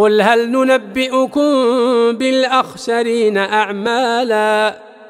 قل هل ننبئكم بالأخسرين أعمالاً